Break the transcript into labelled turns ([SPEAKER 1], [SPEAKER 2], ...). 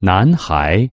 [SPEAKER 1] 男孩